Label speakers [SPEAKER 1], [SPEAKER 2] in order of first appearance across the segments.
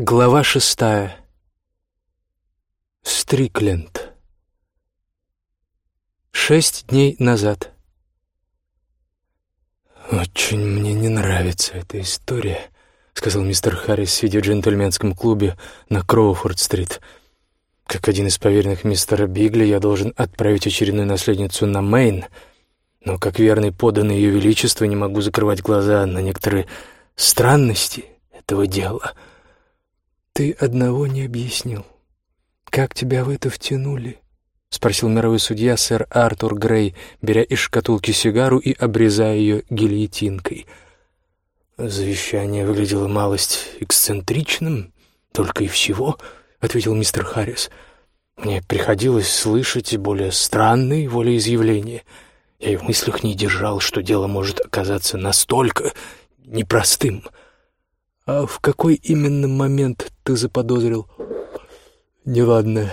[SPEAKER 1] Глава шестая. Стрикленд. Шесть дней назад.
[SPEAKER 2] «Очень мне не нравится эта история», — сказал мистер Харрис, сидя в джентльменском клубе на Кроуфорд-стрит. «Как один из поверенных мистера Бигли, я должен отправить очередную наследницу на Мейн, но как верный поданный Ее Величество не могу закрывать глаза на некоторые странности этого дела».
[SPEAKER 1] «Ты одного не объяснил. Как тебя в это втянули?» — спросил мировой судья сэр Артур Грей, беря из шкатулки сигару и обрезая ее гильотинкой.
[SPEAKER 2] «Завещание выглядело малость эксцентричным, только и всего», — ответил мистер Харрис. «Мне приходилось слышать более странные волеизъявления. Я и в мыслях не держал, что дело может оказаться настолько непростым».
[SPEAKER 1] «А в какой именно момент ты заподозрил неладное?»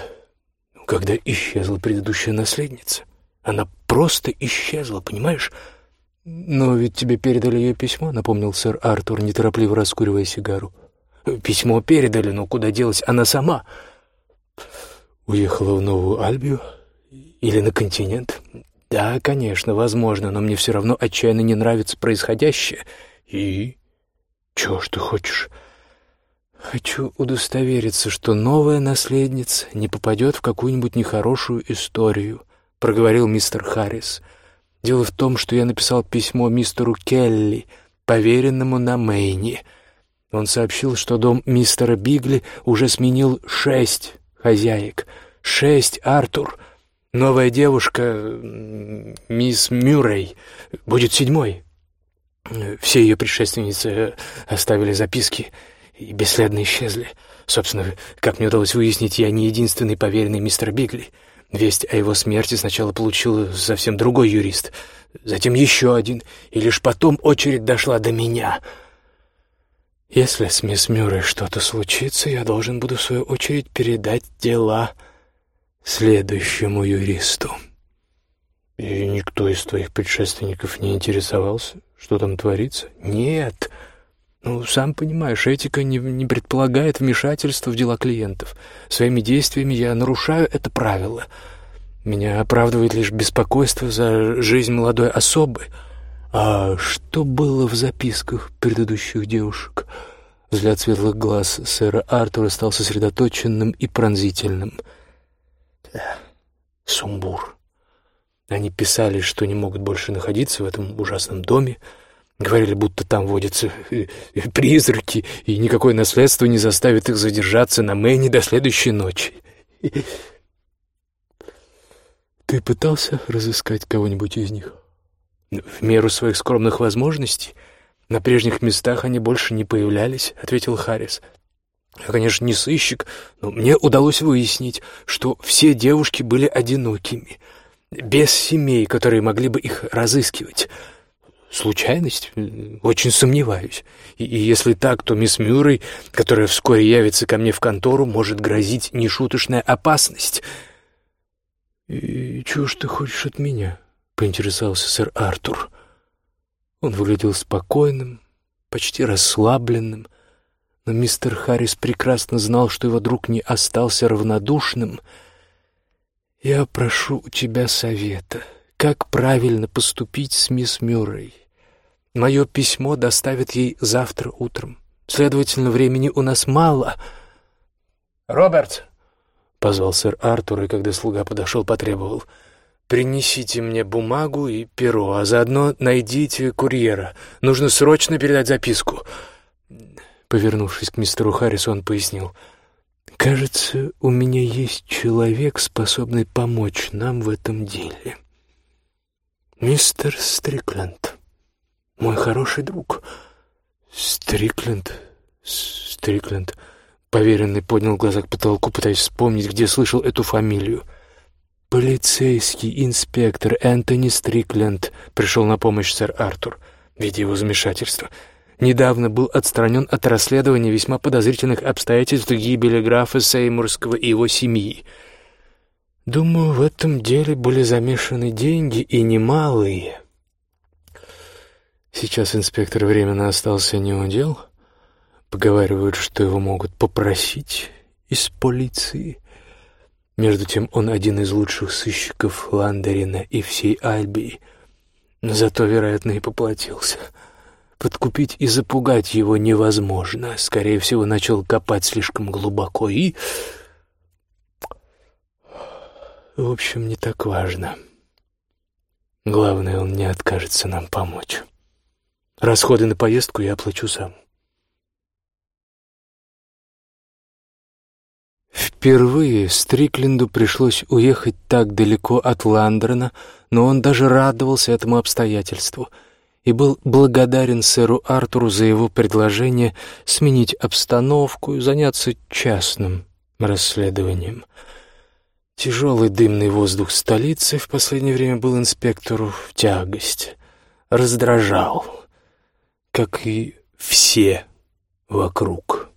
[SPEAKER 2] «Когда исчезла предыдущая наследница. Она просто исчезла, понимаешь?»
[SPEAKER 1] «Но ведь тебе передали ее письмо», — напомнил сэр Артур, неторопливо раскуривая сигару.
[SPEAKER 2] «Письмо передали, но куда делась она сама?» «Уехала в Новую Альбию? Или на континент?» «Да, конечно, возможно, но мне все равно отчаянно не нравится происходящее. И «Чего ж ты хочешь?»
[SPEAKER 1] «Хочу удостовериться, что новая наследница не попадет в какую-нибудь нехорошую историю», — проговорил мистер Харрис. «Дело в том, что я написал письмо мистеру Келли, поверенному на Мэйне. Он сообщил, что дом мистера Бигли уже сменил шесть хозяек. Шесть, Артур. Новая девушка, мисс Мюррей, будет седьмой. Все ее предшественницы э, оставили записки и бесследно исчезли. Собственно, как мне удалось выяснить, я не единственный поверенный мистер Бигли. Весть о его смерти сначала получил совсем другой юрист, затем еще один, и лишь потом очередь дошла до меня. Если с мисс Мюррей что-то случится, я должен буду в свою очередь передать дела следующему юристу.
[SPEAKER 2] И никто из твоих предшественников не интересовался, что там творится?
[SPEAKER 1] Нет. Ну, сам понимаешь, этика не, не предполагает вмешательства в дела клиентов. Своими действиями я нарушаю это правило. Меня оправдывает лишь беспокойство за жизнь молодой особы. А что было в записках предыдущих девушек? Взгляд светлых глаз сэра Артура стал сосредоточенным и пронзительным.
[SPEAKER 2] Сумбур. Они писали, что не могут больше находиться в этом ужасном доме, говорили, будто там водятся э, э, призраки, и никакое наследство не заставит их задержаться на Мэне до следующей ночи.
[SPEAKER 1] Ты пытался разыскать кого-нибудь из них?
[SPEAKER 2] В меру своих скромных возможностей. На прежних местах они больше не появлялись, — ответил Харрис. Я, конечно, не сыщик, но мне удалось выяснить, что все девушки были одинокими — без семей, которые могли бы их разыскивать. Случайность? Очень сомневаюсь. И, и если так, то мисс Мюррей, которая вскоре явится ко мне в контору, может грозить нешуточная опасность.
[SPEAKER 1] «И чего ж ты хочешь от меня?» — поинтересовался сэр Артур. Он выглядел спокойным, почти расслабленным, но мистер Харрис прекрасно знал, что его друг не остался равнодушным — «Я прошу у тебя совета, как правильно поступить с мисс Мюррей. Мое письмо доставят ей завтра утром. Следовательно, времени у нас мало».
[SPEAKER 2] «Роберт!» — позвал сэр Артур, и когда слуга подошел, потребовал. «Принесите мне бумагу и перо, а заодно найдите курьера. Нужно срочно передать записку».
[SPEAKER 1] Повернувшись к мистеру Харрису, он пояснил — Кажется, у меня есть человек, способный помочь нам в этом деле. Мистер Стрикленд, мой хороший друг.
[SPEAKER 2] Стрикленд, Стрикленд. Поверенный поднял глаза к потолку, пытаясь вспомнить, где слышал эту фамилию.
[SPEAKER 1] «Полицейский инспектор Энтони Стрикленд», — пришел на помощь сэр Артур, видя его замешательство — недавно был отстранен от расследования весьма подозрительных обстоятельств гибели графа Сеймурского и его семьи. Думаю, в этом деле были замешаны деньги и немалые. Сейчас инспектор временно остался неудел. Поговаривают, что его могут попросить из полиции. Между тем он один из лучших сыщиков Ландерина и всей Альбии. Зато, вероятно, и поплатился. Подкупить и запугать его невозможно. Скорее всего, начал копать слишком глубоко и... В общем, не так важно. Главное, он не откажется нам помочь. Расходы на поездку я оплачу сам. Впервые Стрикленду пришлось уехать так далеко от Ландерна, но он даже радовался этому обстоятельству и был благодарен сэру Артуру за его предложение сменить обстановку и заняться частным расследованием. Тяжелый дымный воздух столицы в последнее время был инспектору в тягость, раздражал, как и все вокруг.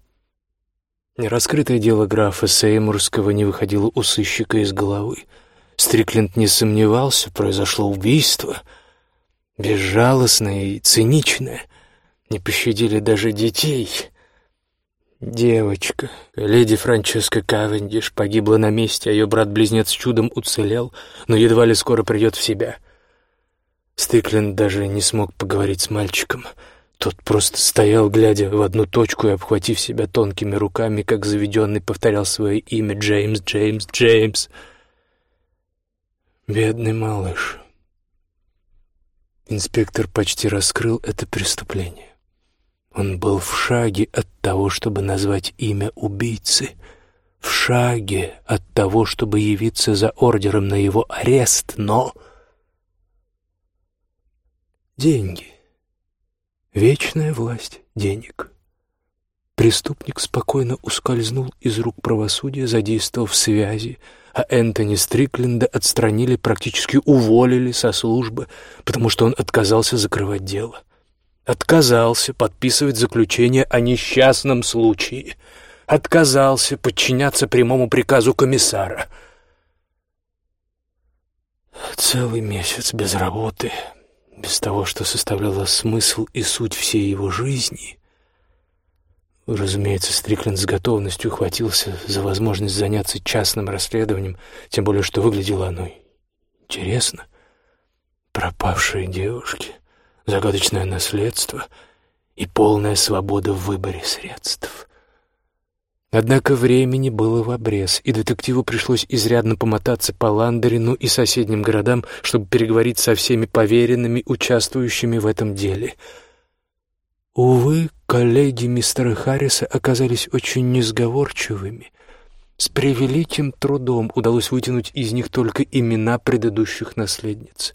[SPEAKER 1] Нераскрытое дело графа Сеймурского не выходило у сыщика из головы. Стрикленд не сомневался, произошло убийство. Безжалостное и циничное. Не пощадили даже детей. Девочка, леди Франческа Кавендиш, погибла на месте, а ее брат-близнец чудом уцелел, но едва ли скоро придет в себя. Стрикленд даже не смог поговорить с мальчиком — тот просто стоял, глядя в одну точку и, обхватив себя тонкими руками, как заведенный, повторял свое имя «Джеймс, Джеймс, Джеймс». Бедный малыш. Инспектор почти раскрыл это преступление. Он был в шаге от того, чтобы назвать имя убийцы, в шаге от того, чтобы явиться за ордером на его арест, но... Деньги — Вечная власть денег. Преступник спокойно ускользнул из рук правосудия, задействовав связи, а Энтони Стрикленда отстранили, практически уволили со службы, потому что он отказался закрывать дело. Отказался подписывать заключение о несчастном случае. Отказался подчиняться прямому приказу комиссара. Целый месяц без работы — без того, что составляло смысл и суть всей его жизни. Разумеется, Стрикленд с готовностью хватился за возможность заняться частным расследованием, тем более, что выглядело оно интересно. Пропавшие девушки, загадочное наследство и полная свобода в выборе средств. Однако времени было в обрез, и детективу пришлось изрядно помотаться по Ландерину и соседним городам, чтобы переговорить со всеми поверенными, участвующими в этом деле. Увы, коллеги мистера Харриса оказались очень несговорчивыми. С превеликим трудом удалось вытянуть из них только имена предыдущих наследниц.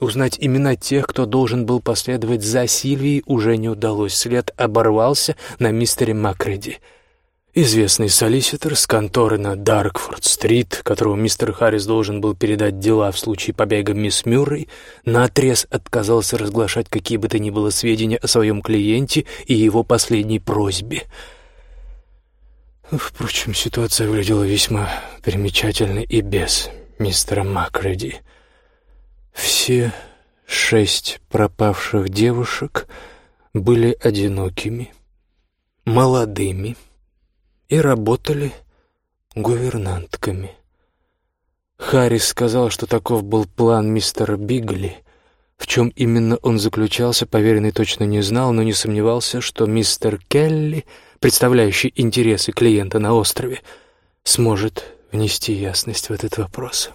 [SPEAKER 1] Узнать имена тех, кто должен был последовать за Сильвией, уже не удалось. След оборвался на мистере Макреди — Известный солиситор с конторы на Даркфорд-стрит, которому мистер Харрис должен был передать дела в случае побега мисс Мюррей, наотрез отказался разглашать какие бы то ни было сведения о своем клиенте и его последней просьбе. Впрочем, ситуация выглядела весьма примечательной и без мистера Макреди. Все шесть пропавших девушек были одинокими, молодыми, и работали гувернантками. Харрис сказал, что таков был план мистера Бигли. В чем именно он заключался, поверенный точно не знал, но не сомневался, что мистер Келли, представляющий интересы клиента на острове, сможет внести ясность в этот вопрос.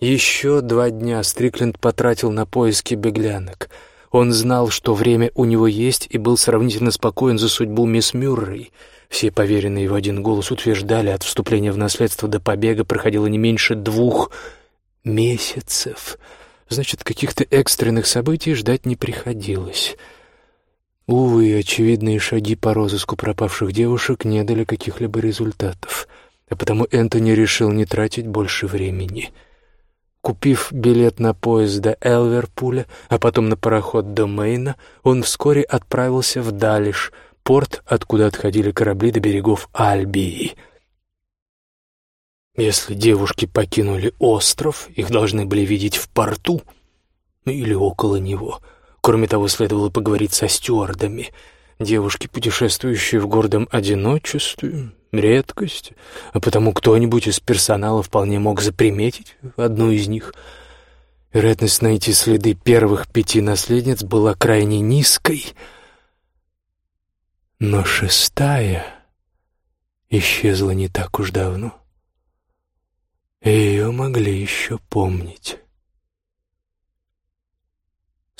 [SPEAKER 1] Еще два дня Стрикленд потратил на поиски беглянок. Он знал, что время у него есть, и был сравнительно спокоен за судьбу мисс Мюррей — все поверенные в один голос утверждали, от вступления в наследство до побега проходило не меньше двух месяцев. Значит, каких-то экстренных событий ждать не приходилось. Увы, очевидные шаги по розыску пропавших девушек не дали каких-либо результатов, а потому Энтони решил не тратить больше времени. Купив билет на поезд до Элверпуля, а потом на пароход до Мейна, он вскоре отправился в Далиш — порт, откуда отходили корабли до берегов Альбии. Если девушки покинули остров, их должны были видеть в порту или около него. Кроме того, следовало поговорить со стюардами. Девушки, путешествующие в гордом одиночестве, редкость, а потому кто-нибудь из персонала вполне мог заприметить одну из них. Вероятность найти следы первых пяти наследниц была крайне низкой, но шестая исчезла не так уж давно. Ее могли еще помнить.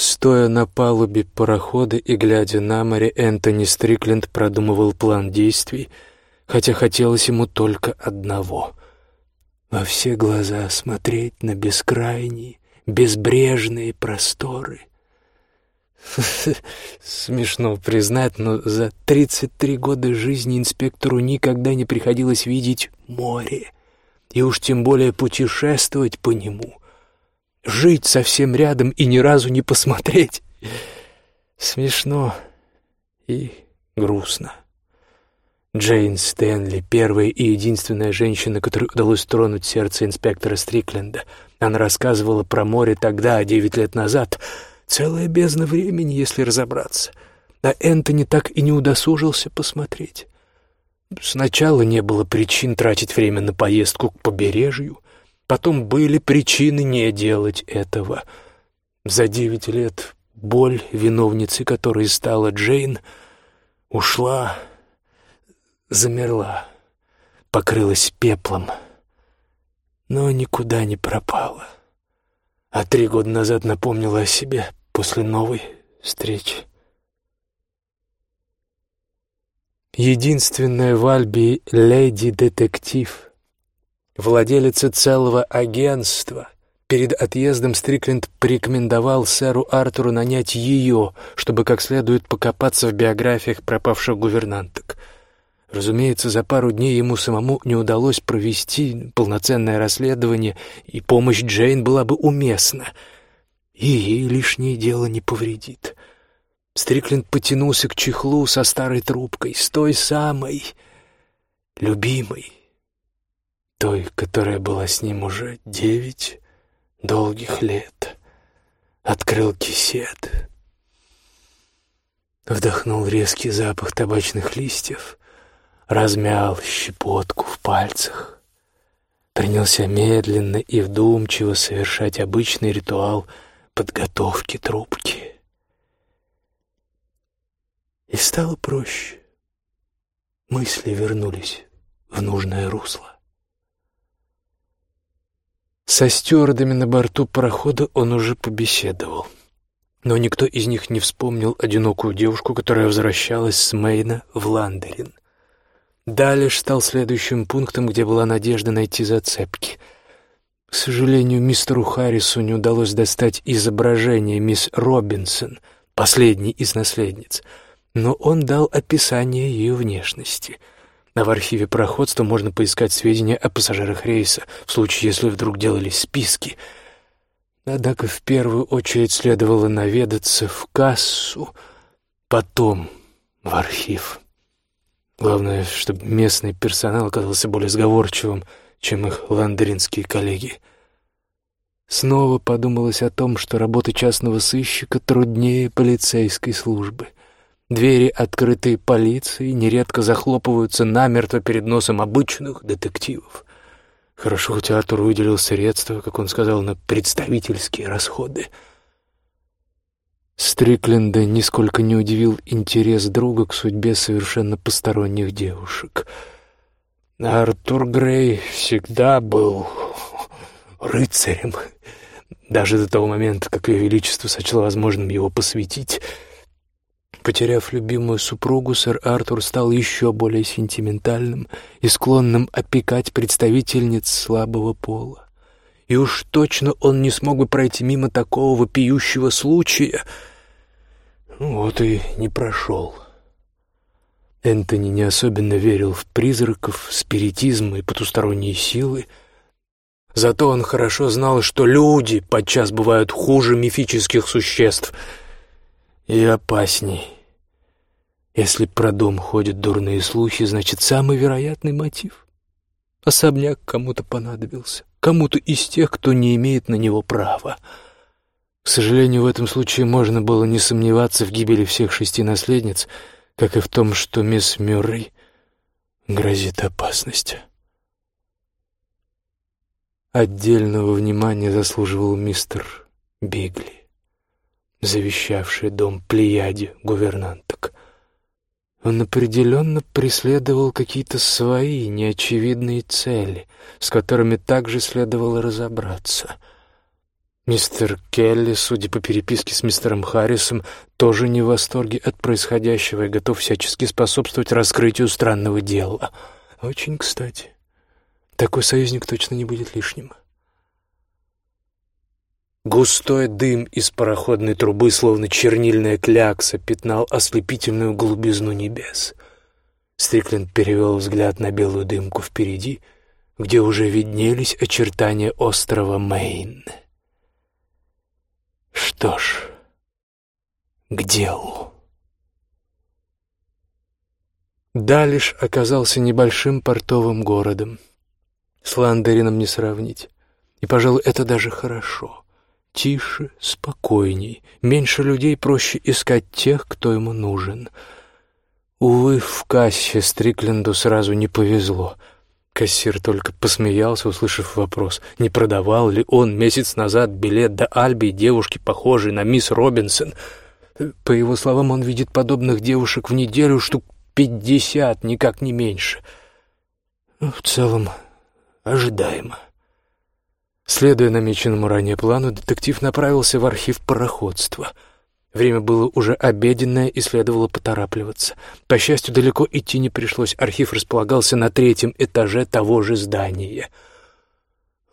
[SPEAKER 1] Стоя на палубе парохода и глядя на море, Энтони Стрикленд продумывал план действий, хотя хотелось ему только одного — во все глаза смотреть на бескрайние, безбрежные просторы. Смешно признать, но за 33 года жизни инспектору никогда не приходилось видеть море и уж тем более путешествовать по нему, жить совсем рядом и ни разу не посмотреть. Смешно и грустно. Джейн Стэнли, первая и единственная женщина, которой удалось тронуть сердце инспектора Стрикленда. Она рассказывала про море тогда, девять лет назад. Целая бездна времени, если разобраться. А Энтони так и не удосужился посмотреть. Сначала не было причин тратить время на поездку к побережью, потом были причины не делать этого. За девять лет боль, виновницей которой стала Джейн, ушла, замерла, покрылась пеплом, но никуда не пропала. А три года назад напомнила о себе после новой встречи. Единственная в Альбии леди-детектив, владелица целого агентства. Перед отъездом Стрикленд порекомендовал сэру Артуру нанять ее, чтобы как следует покопаться в биографиях пропавших гувернанток. Разумеется, за пару дней ему самому не удалось провести полноценное расследование, и помощь Джейн была бы уместна. И ей лишнее дело не повредит. Стрикленд потянулся к чехлу со старой трубкой, с той самой, любимой, той, которая была с ним уже девять долгих лет. Открыл кисет, вдохнул резкий запах табачных листьев, размял щепотку в пальцах, принялся медленно и вдумчиво совершать обычный ритуал подготовки трубки. И стало проще. Мысли вернулись в нужное русло. Со стюардами на борту парохода он уже побеседовал. Но никто из них не вспомнил одинокую девушку, которая возвращалась с Мейна в Ландерин. Далее стал следующим пунктом, где была надежда найти зацепки. К сожалению, мистеру Харрису не удалось достать изображение мисс Робинсон, последней из наследниц — но он дал описание ее внешности. А в архиве проходства можно поискать сведения о пассажирах рейса, в случае, если вдруг делались списки. Однако в первую очередь следовало наведаться в кассу, потом в архив. Главное, чтобы местный персонал оказался более сговорчивым, чем их ландринские коллеги. Снова подумалось о том, что работа частного сыщика труднее полицейской службы — Двери, открытые полицией, нередко захлопываются намертво перед носом обычных детективов. Хорошо, хоть Артур выделил средства, как он сказал, на представительские расходы. Стрикленда нисколько не удивил интерес друга к судьбе совершенно посторонних девушек. Артур Грей всегда был рыцарем, даже до того момента, как Ее Величество сочло возможным его посвятить — Потеряв любимую супругу, сэр Артур стал еще более сентиментальным и склонным опекать представительниц слабого пола. И уж точно он не смог бы пройти мимо такого вопиющего случая. Вот и не прошел. Энтони не особенно верил в призраков, спиритизм и потусторонние силы. Зато он хорошо знал, что люди подчас бывают хуже мифических существ — и опасней. Если про дом ходят дурные слухи, значит, самый вероятный мотив. Особняк кому-то понадобился, кому-то из тех, кто не имеет на него права. К сожалению, в этом случае можно было не сомневаться в гибели всех шести наследниц, как и в том, что мисс Мюррей грозит опасность. Отдельного внимания заслуживал мистер Бигли, завещавший дом Плеяде гувернанток. Он определенно преследовал какие-то свои неочевидные цели, с которыми также следовало разобраться. Мистер Келли, судя по переписке с мистером Харрисом, тоже не в восторге от происходящего и готов всячески способствовать раскрытию странного дела. Очень кстати. Такой союзник точно не будет лишним. Густой дым из пароходной трубы, словно чернильная клякса, пятнал ослепительную глубизну небес. Стрикленд перевел взгляд на белую дымку впереди, где уже виднелись очертания острова Мейн. Что ж, к делу. Далиш оказался небольшим портовым городом. С Ландерином не сравнить. И, пожалуй, это даже хорошо. Тише, спокойней, меньше людей, проще искать тех, кто ему нужен. Увы, в кассе Стрикленду сразу не повезло. Кассир только посмеялся, услышав вопрос, не продавал ли он месяц назад билет до Альби девушки, похожей на мисс Робинсон. По его словам, он видит подобных девушек в неделю штук пятьдесят, никак не меньше. В целом, ожидаемо. Следуя намеченному ранее плану, детектив направился в архив пароходства. Время было уже обеденное и следовало поторапливаться. По счастью, далеко идти не пришлось. Архив располагался на третьем этаже того же здания.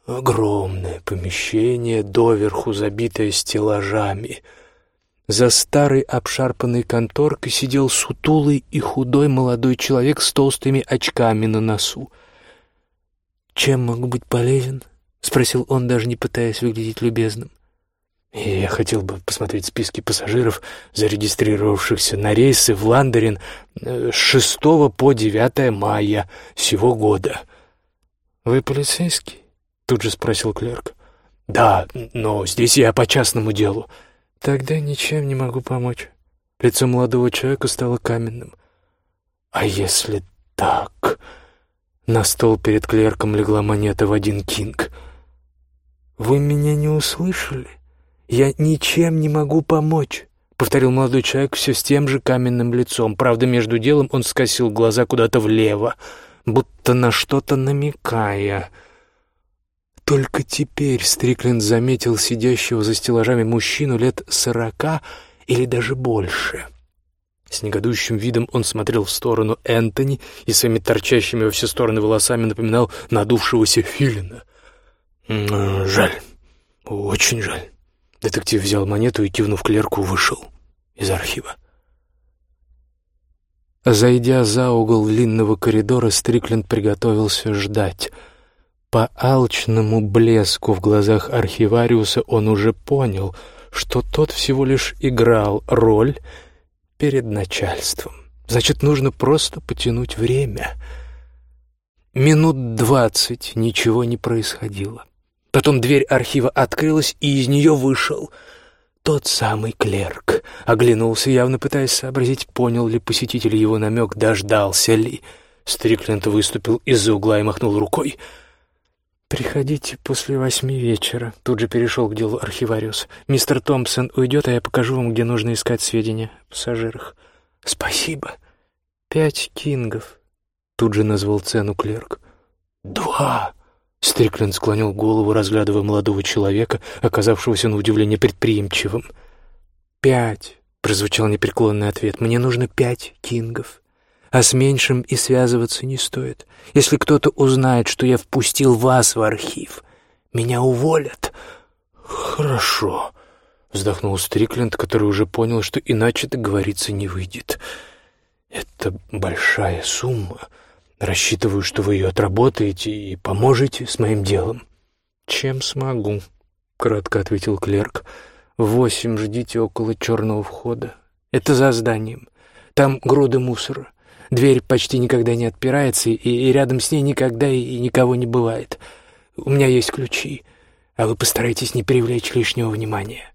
[SPEAKER 1] Огромное помещение, доверху забитое стеллажами. За старой обшарпанной конторкой сидел сутулый и худой молодой человек с толстыми очками на носу. «Чем могу быть полезен?» — спросил он, даже не пытаясь выглядеть любезным. «Я хотел бы посмотреть списки пассажиров, зарегистрировавшихся на рейсы в Ландерин э, с 6 по 9 мая сего года». «Вы полицейский?» — тут же спросил клерк. «Да, но здесь я по частному делу». «Тогда ничем не могу помочь». Лицо молодого человека стало каменным. «А если так?» На стол перед клерком легла монета в один кинг — «Вы меня не услышали? Я ничем не могу помочь», — повторил молодой человек все с тем же каменным лицом. Правда, между делом он скосил глаза куда-то влево, будто на что-то намекая. Только теперь Стрикленд заметил сидящего за стеллажами мужчину лет сорока или даже больше. С негодующим видом он смотрел в сторону Энтони и своими торчащими во все стороны волосами напоминал надувшегося филина — «Жаль, очень жаль». Детектив взял монету и, кивнув клерку, вышел из архива. Зайдя за угол длинного коридора, Стрикленд приготовился ждать. По алчному блеску в глазах архивариуса он уже понял, что тот всего лишь играл роль перед начальством. Значит, нужно просто потянуть время. Минут двадцать ничего не происходило. Потом дверь архива открылась, и из нее вышел тот самый клерк. Оглянулся, явно пытаясь сообразить, понял ли посетитель его намек, дождался ли. Стрикленд выступил из-за угла и махнул рукой. «Приходите после восьми вечера», — тут же перешел к делу архивариус. «Мистер Томпсон уйдет, а я покажу вам, где нужно искать сведения о пассажирах». «Спасибо». «Пять кингов», — тут же назвал цену клерк. «Два», Стрикленд склонил голову, разглядывая молодого человека, оказавшегося на удивление предприимчивым. «Пять», — прозвучал непреклонный ответ, — «мне нужно пять кингов. А с меньшим и связываться не стоит. Если кто-то узнает, что я впустил вас в архив, меня уволят». «Хорошо», — вздохнул Стрикленд, который уже понял, что иначе договориться не выйдет. «Это большая сумма». Рассчитываю, что вы ее отработаете и поможете с моим делом». «Чем смогу», — кратко ответил клерк. «Восемь ждите около черного входа. Это за зданием. Там груды мусора. Дверь почти никогда не отпирается, и, и рядом с ней никогда и никого не бывает. У меня есть ключи, а вы постарайтесь не привлечь лишнего внимания».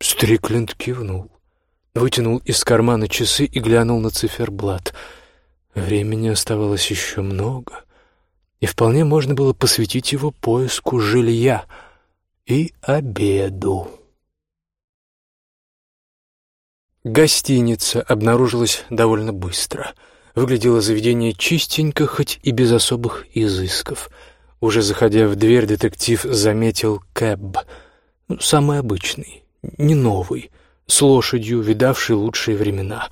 [SPEAKER 1] Стрикленд кивнул. вытянул из кармана часы и глянул на циферблат. Времени оставалось еще много, и вполне можно было посвятить его поиску жилья и обеду. Гостиница обнаружилась довольно быстро. Выглядело заведение чистенько, хоть и без особых изысков. Уже заходя в дверь, детектив заметил кэб. Ну, самый обычный, не новый, с лошадью, видавший лучшие времена.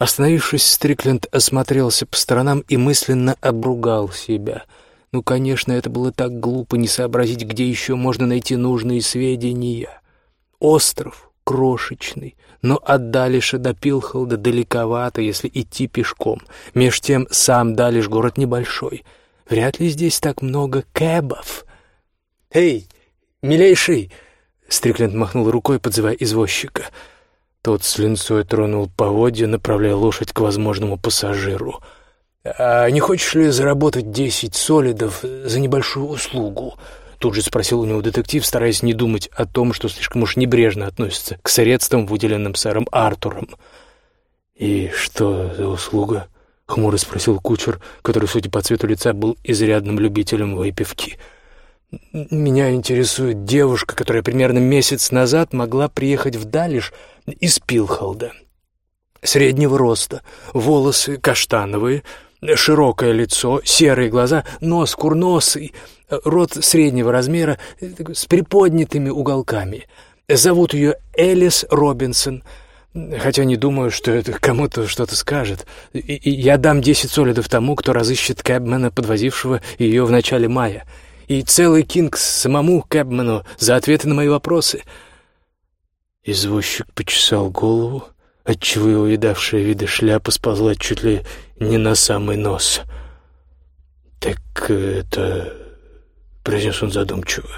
[SPEAKER 1] Остановившись, Стрикленд осмотрелся по сторонам и мысленно обругал себя. Ну, конечно, это было так глупо не сообразить, где еще можно найти нужные сведения. Остров, крошечный, но от Далиша до Пилхолда далековато, если идти пешком. Меж тем сам Далиш город небольшой. Вряд ли здесь так много кэбов. «Эй, милейший!» — Стрикленд махнул рукой, подзывая извозчика. Тот с линцой тронул поводья, направляя лошадь к возможному пассажиру. «А не хочешь ли заработать десять солидов за небольшую услугу?» Тут же спросил у него детектив, стараясь не думать о том, что слишком уж небрежно относится к средствам, выделенным сэром Артуром. «И что за услуга?» — хмуро спросил кучер, который, судя по цвету лица, был изрядным любителем выпивки. «Меня интересует девушка, которая примерно месяц назад могла приехать в Далиш из Пилхолда. Среднего роста, волосы каштановые, широкое лицо, серые глаза, нос курносый, рот среднего размера с приподнятыми уголками. Зовут ее Элис Робинсон, хотя не думаю, что это кому-то что-то скажет. И, и я дам десять солидов тому, кто разыщет Кэбмена, подвозившего ее в начале мая. И целый кинг самому Кэбмену за ответы на мои вопросы. Извозчик почесал голову, отчего его видавшая виды шляпа сползла чуть ли не на самый нос. «Так это — произнес он задумчиво.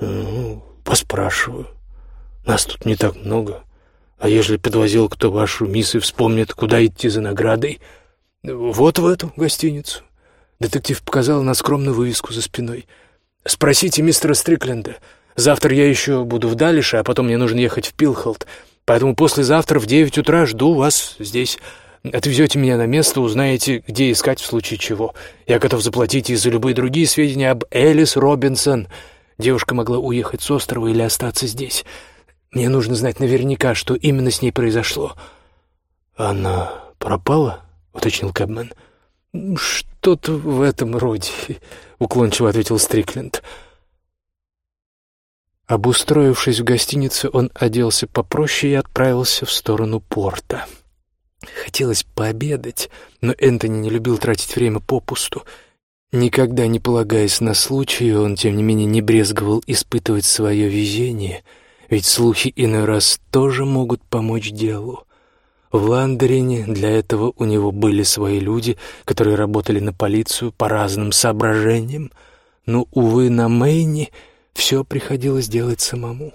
[SPEAKER 1] «Ну, поспрашиваю. Нас тут не так много. А ежели подвозил кто вашу мисс и вспомнит, куда идти за наградой, вот в эту гостиницу». Детектив показал на скромную вывеску за спиной. «Спросите мистера Стрикленда. Завтра я еще буду в Далише, а потом мне нужно ехать в Пилхолд. Поэтому послезавтра в девять утра жду вас здесь. Отвезете меня на место, узнаете, где искать в случае чего. Я готов заплатить и за любые другие сведения об Элис Робинсон. Девушка могла уехать с острова или остаться здесь. Мне нужно знать наверняка, что именно с ней произошло». «Она пропала?» — уточнил Кэбмен. «Что-то в этом роде», — уклончиво ответил Стрикленд. Обустроившись в гостинице, он оделся попроще и отправился в сторону порта. Хотелось пообедать, но Энтони не любил тратить время попусту. Никогда не полагаясь на случай, он, тем не менее, не брезговал испытывать свое везение, ведь слухи иной раз тоже могут помочь делу. В Ландерине для этого у него были свои люди, которые работали на полицию по разным соображениям, но, увы, на Мэйне все приходилось делать самому.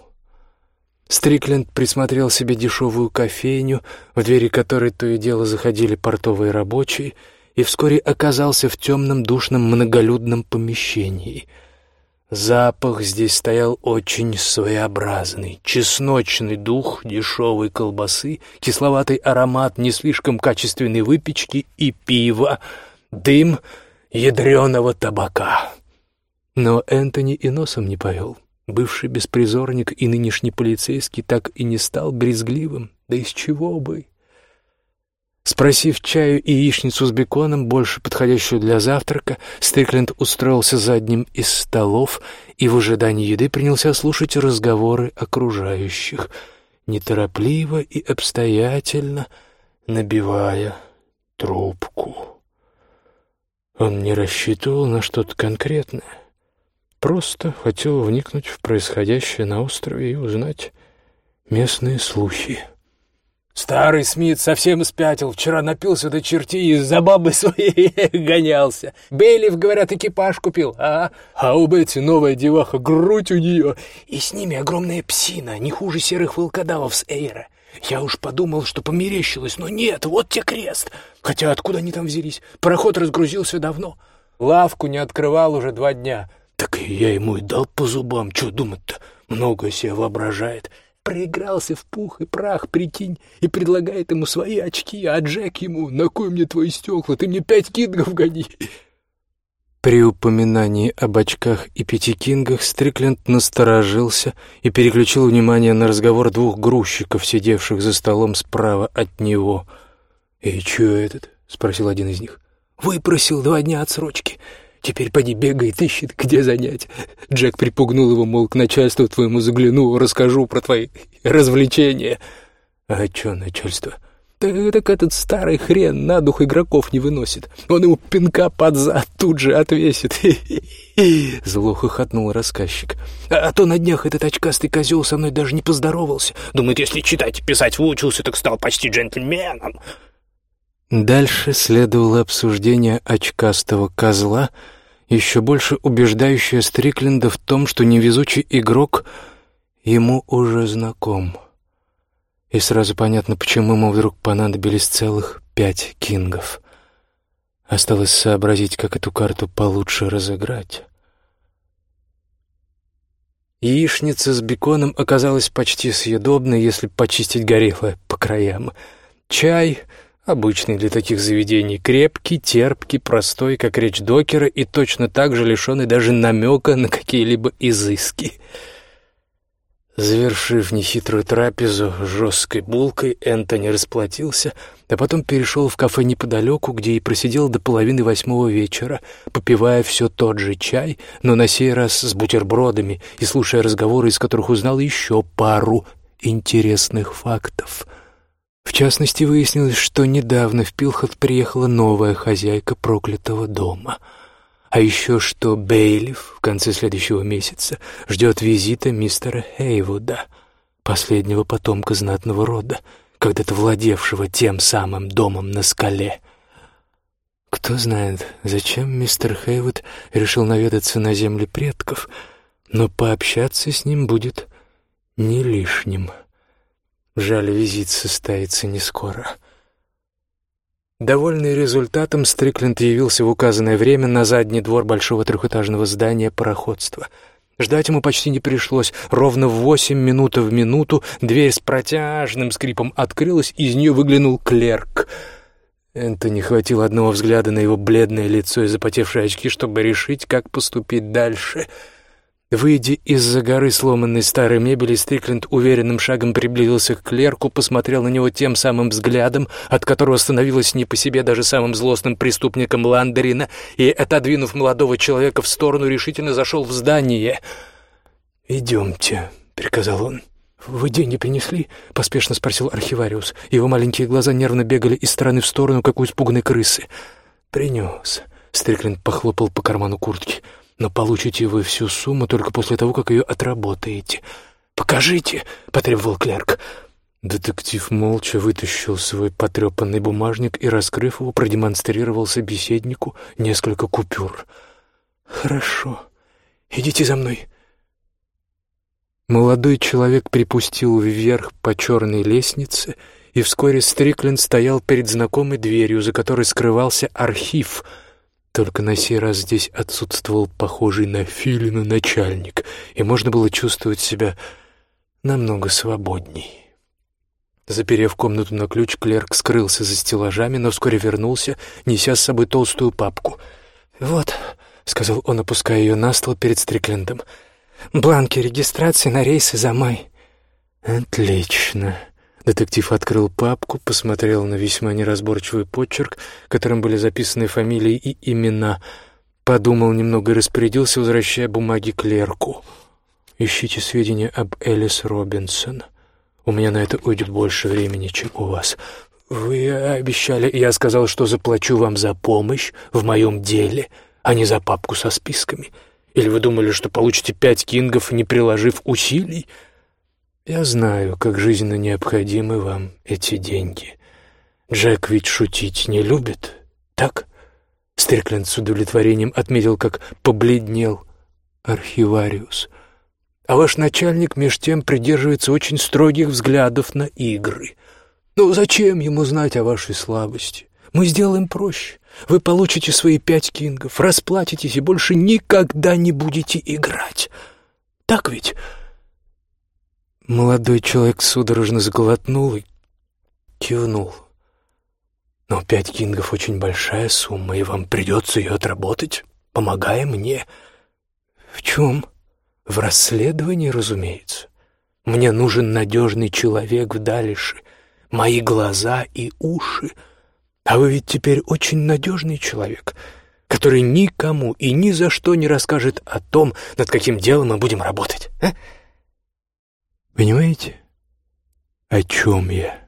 [SPEAKER 1] Стрикленд присмотрел себе дешевую кофейню, в двери которой то и дело заходили портовые рабочие, и вскоре оказался в темном душном многолюдном помещении. Запах здесь стоял очень своеобразный. Чесночный дух дешевой колбасы, кисловатый аромат не слишком качественной выпечки и пива, дым ядреного табака. Но Энтони и носом не повел. Бывший беспризорник и нынешний полицейский так и не стал брезгливым. Да из чего бы? Спросив чаю и яичницу с беконом, больше подходящую для завтрака, Стрикленд устроился за одним из столов и в ожидании еды принялся слушать разговоры окружающих, неторопливо и обстоятельно набивая трубку. Он не рассчитывал на что-то конкретное. Просто хотел вникнуть в происходящее на острове и узнать местные слухи. Старый Смит совсем спятил. Вчера напился до черти и за бабой своей гонялся. Бейлиф, говорят, экипаж купил, а? А у Бетти новая деваха, грудь у нее. И с ними огромная псина, не хуже серых волкодавов с Эйра. Я уж подумал, что померещилось, но нет, вот те крест. Хотя откуда они там взялись? Пароход разгрузился давно. Лавку не открывал уже два дня. Так я ему и дал по зубам. Что думать-то? Много себе воображает.
[SPEAKER 2] проигрался в пух и прах, прикинь, и предлагает ему свои очки, а Джек ему «На кой мне твои стекла? Ты мне пять кингов гони!»
[SPEAKER 1] При упоминании об очках и пяти кингах Стрикленд насторожился и переключил внимание на разговор двух грузчиков, сидевших за столом справа от него. «И чё этот?» — спросил один из них.
[SPEAKER 2] «Выпросил два дня отсрочки. Теперь поди бегает, ищет, где занять. Джек припугнул его, мол, к начальству твоему загляну, расскажу про твои развлечения».
[SPEAKER 1] «А чё начальство?»
[SPEAKER 2] Так, так этот старый хрен на дух игроков не выносит. Он ему пинка под зад тут же отвесит. Зло хохотнул рассказчик. А, а то на днях этот очкастый козел со мной даже не поздоровался. Думает, если читать и писать выучился, так стал почти джентльменом.
[SPEAKER 1] Дальше следовало обсуждение очкастого козла, еще больше убеждающее Стрикленда в том, что невезучий игрок ему уже знаком. И сразу понятно, почему ему вдруг понадобились целых пять кингов. Осталось сообразить, как эту карту получше разыграть. Яичница с беконом оказалась почти съедобной, если почистить горелое по краям. Чай, обычный для таких заведений, крепкий, терпкий, простой, как речь докера, и точно так же лишенный даже намека на какие-либо изыски — Завершив нехитрую трапезу жесткой булкой, Энтони расплатился, а потом перешел в кафе неподалеку, где и просидел до половины восьмого вечера, попивая все тот же чай, но на сей раз с бутербродами и слушая разговоры, из которых узнал еще пару интересных фактов. Частности, выяснилось, что недавно в Пилхот приехала новая хозяйка проклятого дома — а еще что Бейлиф в конце следующего месяца ждет визита мистера Хейвуда, последнего потомка знатного рода, когда-то владевшего тем самым домом на скале. Кто знает, зачем мистер Хейвуд решил наведаться на земли предков, но пообщаться с ним будет не лишним. Жаль, визит состоится не скоро. Довольный результатом, Стрикленд явился в указанное время на задний двор большого трехэтажного здания пароходства. Ждать ему почти не пришлось. Ровно в восемь минут в минуту дверь с протяжным скрипом открылась, из нее выглянул клерк. Энтони хватило одного взгляда на его бледное лицо и запотевшие очки, чтобы решить, как поступить дальше — Выйдя из-за горы сломанной старой мебели, Стрикленд уверенным шагом приблизился к клерку, посмотрел на него тем самым взглядом, от которого становилось не по себе даже самым злостным преступником Ландерина, и, отодвинув молодого человека в сторону, решительно зашел в здание. «Идемте», — приказал он. «Вы деньги принесли?» — поспешно спросил архивариус. Его маленькие глаза нервно бегали из стороны в сторону, как у испуганной крысы. «Принес», — Стрикленд похлопал по карману куртки но получите вы всю сумму только после того, как ее отработаете. Покажите, потребовал клерк. Детектив молча вытащил свой потрепанный бумажник и, раскрыв его, продемонстрировал собеседнику несколько купюр. «Хорошо. Идите за мной». Молодой человек припустил вверх по черной лестнице, и вскоре Стрикленд стоял перед знакомой дверью, за которой скрывался архив — только на сей раз здесь отсутствовал похожий на филина начальник, и можно было чувствовать себя намного свободней. Заперев комнату на ключ, клерк скрылся за стеллажами, но вскоре вернулся, неся с собой толстую папку. «Вот», — сказал он, опуская ее на стол перед Стриклендом, — «бланки регистрации на рейсы за май». «Отлично», Детектив открыл папку, посмотрел на весьма неразборчивый почерк, которым были записаны фамилии и имена, подумал немного и распорядился, возвращая бумаги клерку. «Ищите сведения об Элис Робинсон. У меня на это уйдет больше времени, чем у вас. Вы обещали, я сказал, что заплачу вам за помощь в моем деле, а не за папку со списками. Или вы думали, что получите пять кингов, не приложив усилий?» Я знаю, как жизненно необходимы вам эти деньги. Джек ведь шутить не любит, так? Стрикленд с удовлетворением отметил, как побледнел архивариус. А ваш начальник меж тем придерживается очень строгих взглядов на игры. Ну, зачем ему знать о вашей слабости? Мы сделаем проще. Вы получите свои пять кингов, расплатитесь и больше никогда не будете играть. Так ведь? Молодой человек судорожно сглотнул и кивнул. «Но пять кингов — очень большая сумма, и вам придется ее отработать, помогая мне». «В чем?» «В расследовании, разумеется. Мне нужен надежный человек в Далише, мои глаза и уши. А вы ведь теперь очень надежный человек, который никому и ни за что не расскажет о том, над каким делом мы будем работать. А? Понимаете, о чем я?»